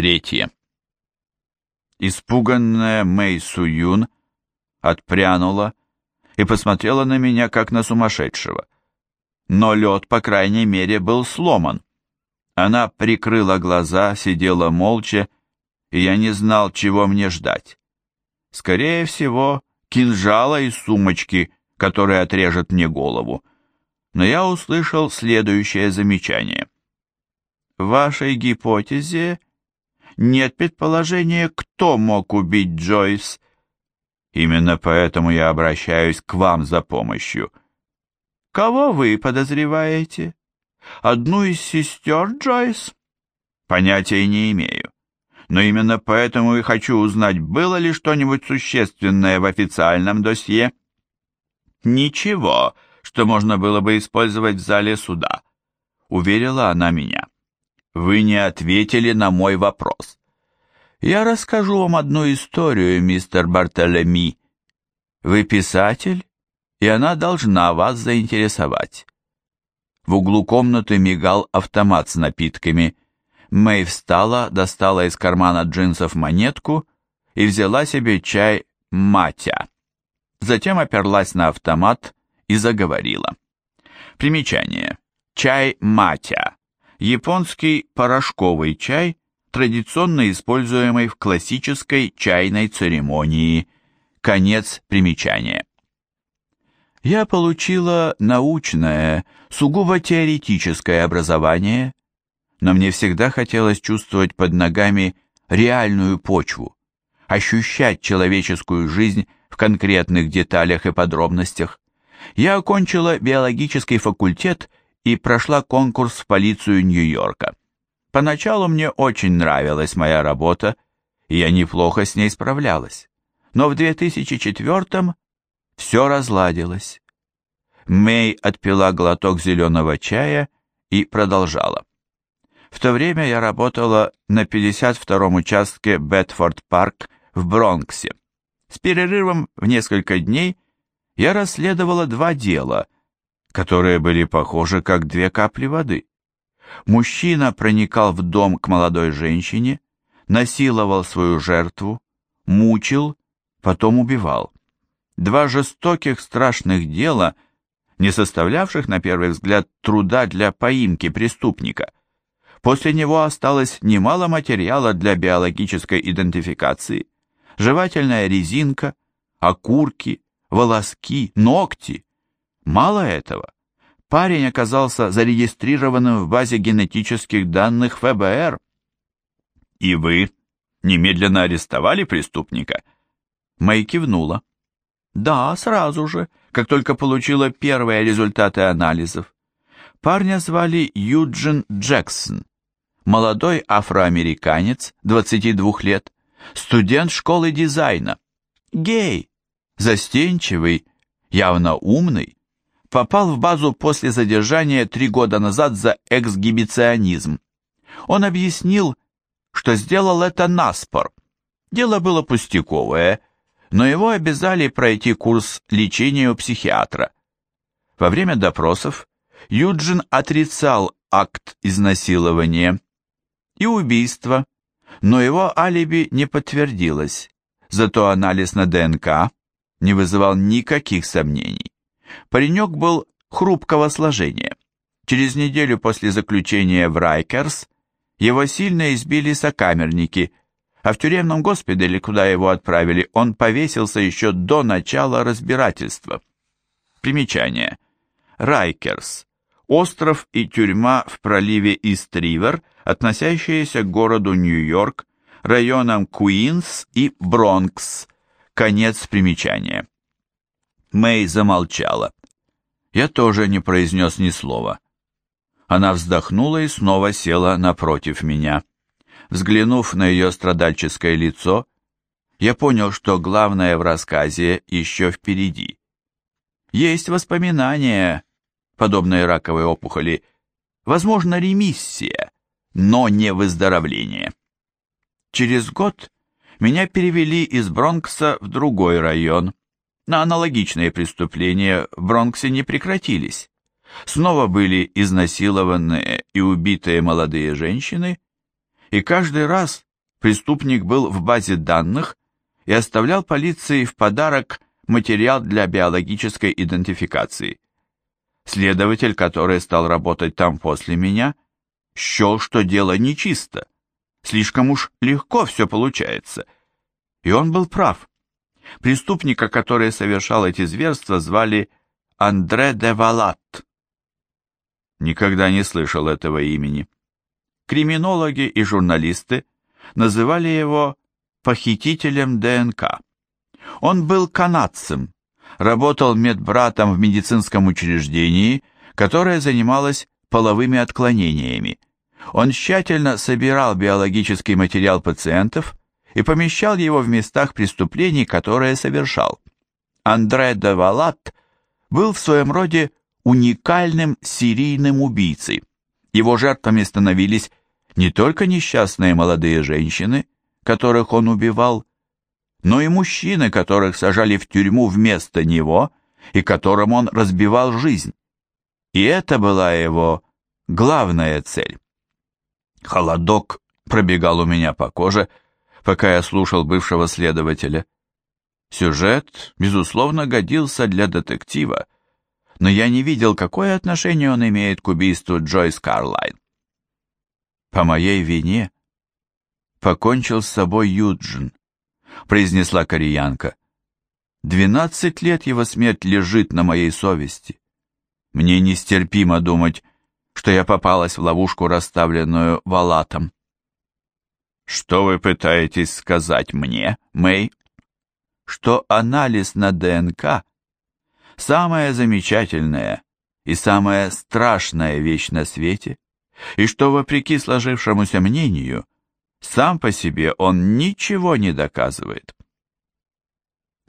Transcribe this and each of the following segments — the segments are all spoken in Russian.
третье. Испуганная Мэй Су Юн отпрянула и посмотрела на меня, как на сумасшедшего. Но лед, по крайней мере, был сломан. Она прикрыла глаза, сидела молча, и я не знал, чего мне ждать. Скорее всего, кинжала из сумочки, которая отрежет мне голову. Но я услышал следующее замечание. В вашей гипотезе нет предположения, кто мог убить Джойс. Именно поэтому я обращаюсь к вам за помощью. Кого вы подозреваете? Одну из сестер Джойс? Понятия не имею. Но именно поэтому и хочу узнать, было ли что-нибудь существенное в официальном досье. Ничего, что можно было бы использовать в зале суда. Уверила она меня. Вы не ответили на мой вопрос. Я расскажу вам одну историю, мистер Бартолеми. Вы писатель, и она должна вас заинтересовать. В углу комнаты мигал автомат с напитками. Мэй встала, достала из кармана джинсов монетку и взяла себе чай «Матя». Затем оперлась на автомат и заговорила. Примечание. Чай «Матя». Японский порошковый чай, традиционно используемой в классической чайной церемонии. Конец примечания. Я получила научное, сугубо теоретическое образование, но мне всегда хотелось чувствовать под ногами реальную почву, ощущать человеческую жизнь в конкретных деталях и подробностях. Я окончила биологический факультет и прошла конкурс в полицию Нью-Йорка. Поначалу мне очень нравилась моя работа, и я неплохо с ней справлялась. Но в 2004-м все разладилось. Мэй отпила глоток зеленого чая и продолжала. В то время я работала на 52-м участке Бетфорд-парк в Бронксе. С перерывом в несколько дней я расследовала два дела, которые были похожи как две капли воды. Мужчина проникал в дом к молодой женщине, насиловал свою жертву, мучил, потом убивал. Два жестоких страшных дела, не составлявших, на первый взгляд, труда для поимки преступника. После него осталось немало материала для биологической идентификации. Жевательная резинка, окурки, волоски, ногти. Мало этого, Парень оказался зарегистрированным в базе генетических данных ФБР. И вы немедленно арестовали преступника? Мэй кивнула. Да, сразу же, как только получила первые результаты анализов. Парня звали Юджин Джексон. Молодой афроамериканец, 22 лет, студент школы дизайна. Гей, застенчивый, явно умный, попал в базу после задержания три года назад за эксгибиционизм. Он объяснил, что сделал это наспор. Дело было пустяковое, но его обязали пройти курс лечения у психиатра. Во время допросов Юджин отрицал акт изнасилования и убийства, но его алиби не подтвердилось, зато анализ на ДНК не вызывал никаких сомнений. Паренек был хрупкого сложения. Через неделю после заключения в Райкерс его сильно избили сокамерники, а в тюремном госпитале, куда его отправили, он повесился еще до начала разбирательства. Примечание. Райкерс. Остров и тюрьма в проливе Ист-Ривер, относящиеся к городу Нью-Йорк, районам Куинс и Бронкс. Конец примечания. Мэй замолчала. Я тоже не произнес ни слова. Она вздохнула и снова села напротив меня. Взглянув на ее страдальческое лицо, я понял, что главное в рассказе еще впереди. Есть воспоминания, подобные раковой опухоли, возможно, ремиссия, но не выздоровление. Через год меня перевели из Бронкса в другой район, на аналогичные преступления в Бронксе не прекратились. Снова были изнасилованные и убитые молодые женщины, и каждый раз преступник был в базе данных и оставлял полиции в подарок материал для биологической идентификации. Следователь, который стал работать там после меня, счел, что дело нечисто. Слишком уж легко все получается. И он был прав. Преступника, который совершал эти зверства, звали Андре де Валат. Никогда не слышал этого имени. Криминологи и журналисты называли его похитителем ДНК. Он был канадцем, работал медбратом в медицинском учреждении, которое занималось половыми отклонениями. Он тщательно собирал биологический материал пациентов и помещал его в местах преступлений, которые совершал. Андре де Валат был в своем роде уникальным серийным убийцей. Его жертвами становились не только несчастные молодые женщины, которых он убивал, но и мужчины, которых сажали в тюрьму вместо него и которым он разбивал жизнь. И это была его главная цель. Холодок пробегал у меня по коже, пока я слушал бывшего следователя. Сюжет, безусловно, годился для детектива, но я не видел, какое отношение он имеет к убийству Джойс Карлайн. «По моей вине покончил с собой Юджин», — произнесла кореянка. «Двенадцать лет его смерть лежит на моей совести. Мне нестерпимо думать, что я попалась в ловушку, расставленную Валатом». Что вы пытаетесь сказать мне, Мэй? Что анализ на ДНК – самая замечательная и самая страшная вещь на свете, и что, вопреки сложившемуся мнению, сам по себе он ничего не доказывает.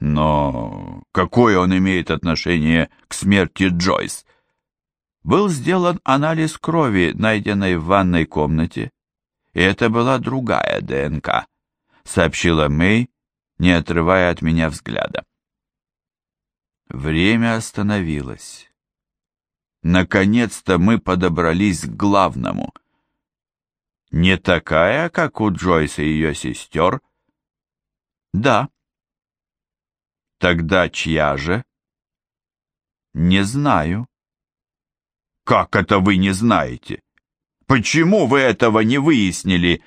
Но какое он имеет отношение к смерти Джойс? Был сделан анализ крови, найденной в ванной комнате, и это была другая ДНК, сообщила Мэй, не отрывая от меня взгляда. Время остановилось. Наконец-то мы подобрались к главному. Не такая, как у Джойса и ее сестер? Да. Тогда чья же? Не знаю. Как это вы не знаете? Почему вы этого не выяснили?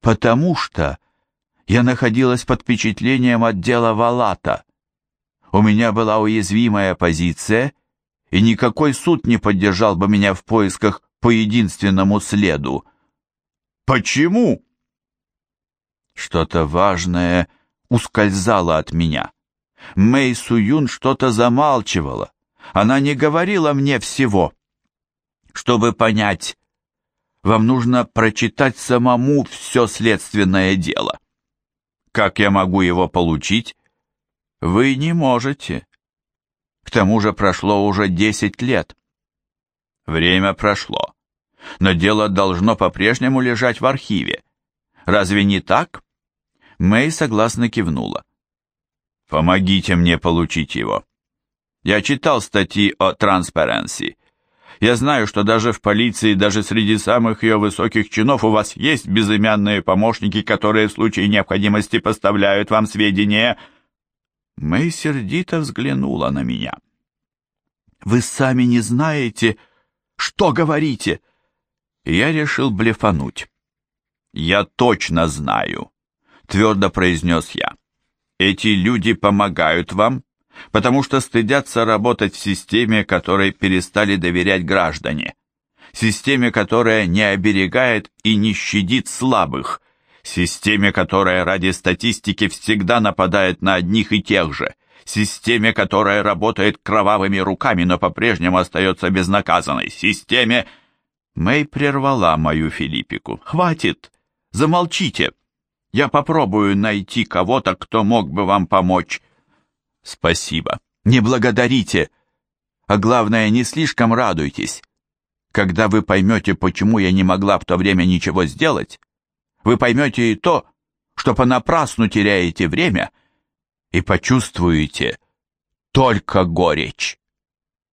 Потому что я находилась под впечатлением отдела Валата. У меня была уязвимая позиция, и никакой суд не поддержал бы меня в поисках по единственному следу. Почему? Что-то важное ускользало от меня. Мэй Суюн что-то замалчивала. Она не говорила мне всего. Чтобы понять, вам нужно прочитать самому все следственное дело. Как я могу его получить? Вы не можете. К тому же прошло уже 10 лет. Время прошло. Но дело должно по-прежнему лежать в архиве. Разве не так? Мэй согласно кивнула. Помогите мне получить его. Я читал статьи о транспаренси. Я знаю, что даже в полиции, даже среди самых ее высоких чинов у вас есть безымянные помощники, которые в случае необходимости поставляют вам сведения. Мэй сердито взглянула на меня. Вы сами не знаете, что говорите. Я решил блефануть. Я точно знаю, твердо произнес я. Эти люди помогают вам, потому что стыдятся работать в системе, которой перестали доверять граждане, системе, которая не оберегает и не щадит слабых, системе, которая ради статистики всегда нападает на одних и тех же, системе, которая работает кровавыми руками, но по-прежнему остается безнаказанной, системе... Мэй прервала мою Филиппику. «Хватит! Замолчите! Я попробую найти кого-то, кто мог бы вам помочь». Спасибо. Не благодарите. А главное, не слишком радуйтесь. Когда вы поймете, почему я не могла в то время ничего сделать, вы поймете и то, что понапрасну теряете время, и почувствуете только горечь.